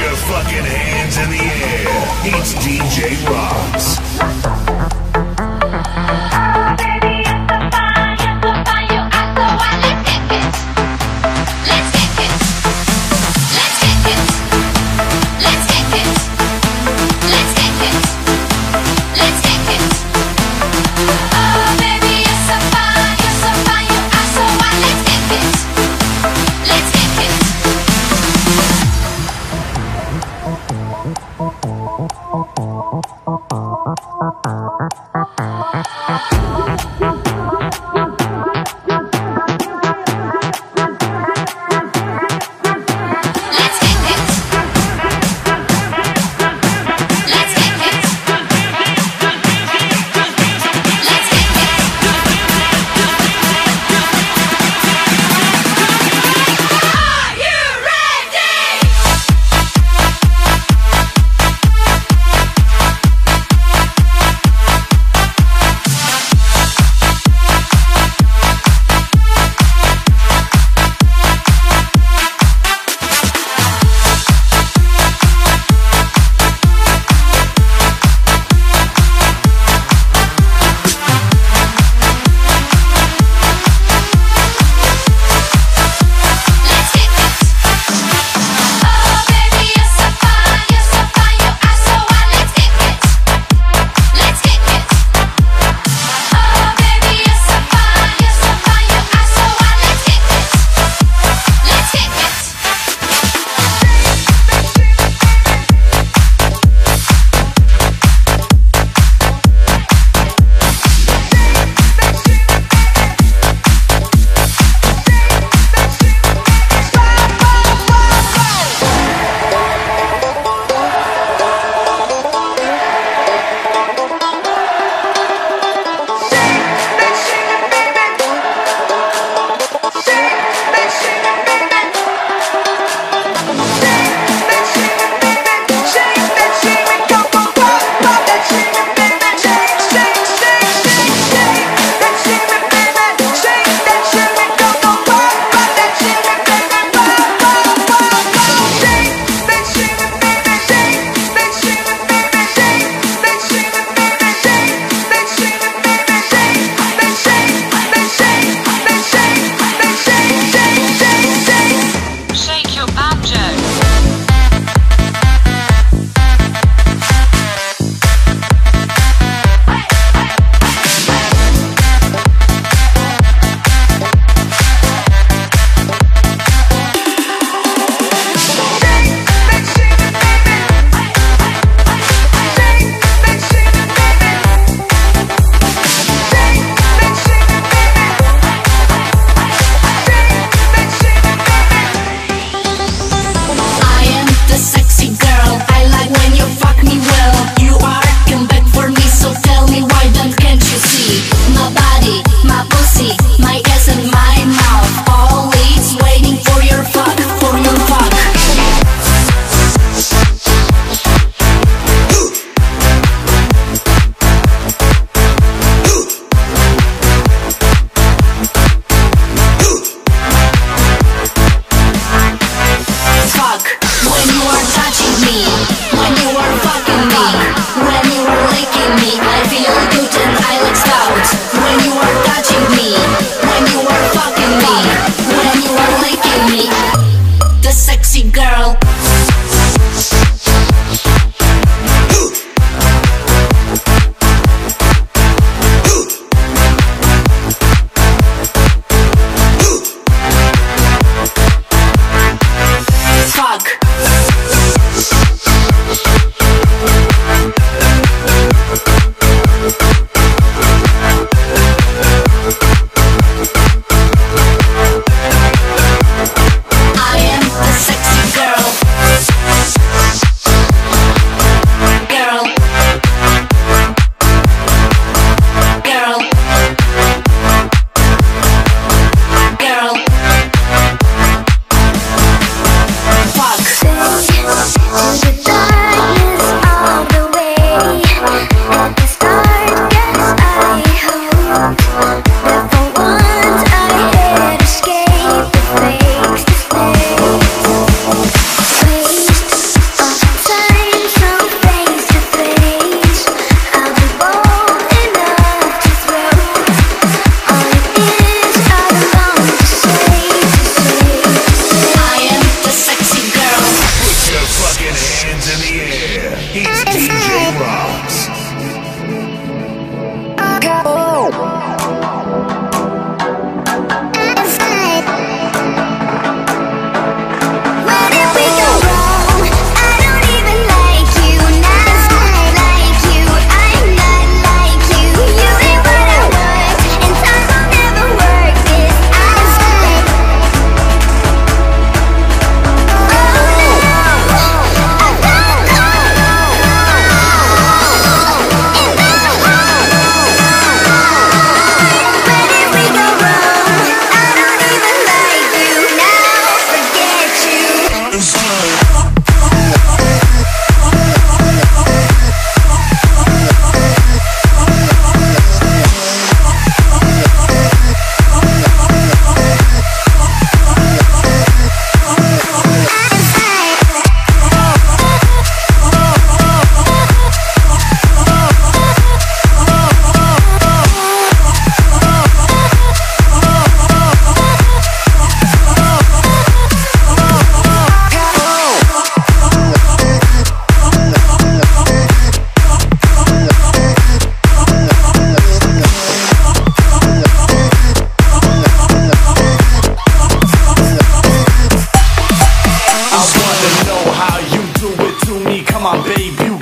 your fucking hands in the air. It's DJ Ross.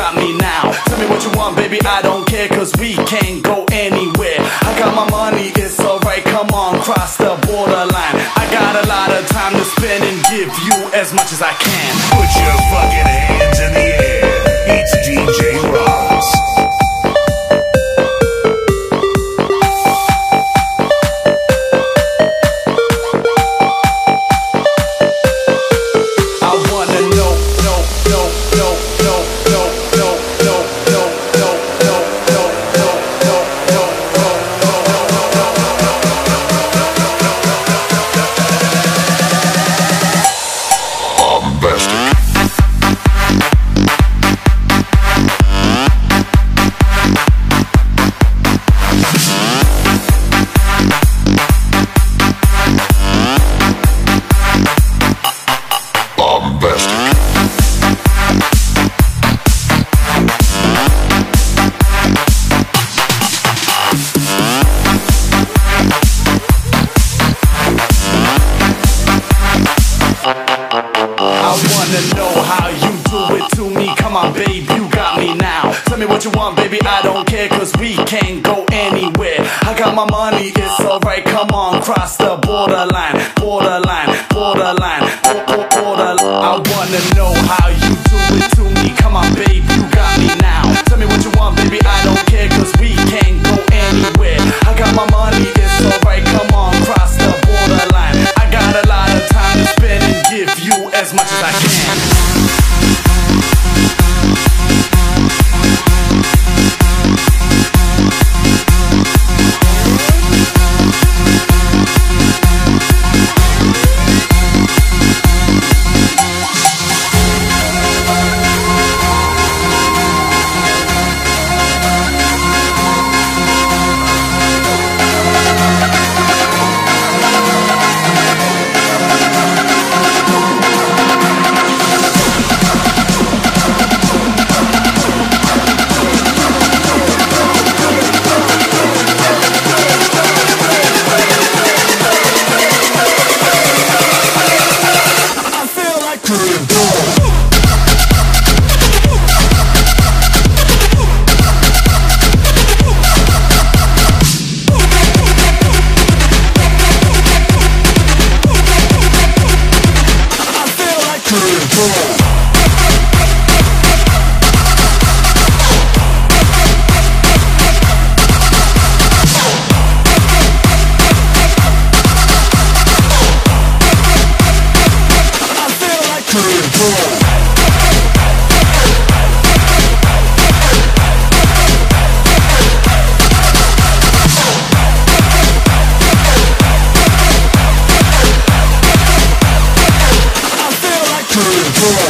got me now. Tell me what you want, baby, I don't care, cause we can't go anywhere. I got my money, it's alright, come on, cross the borderline. I got a lot of time to spend and give you as much as I can. Put your fucking hands in the air, it's DJ Rock. can't cross the borderline, borderline, borderline, borderline. I wanna know how you Turn, turn.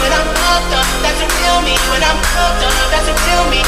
when I'm fucked up, that's a real me. When I'm fucked up, that's real me.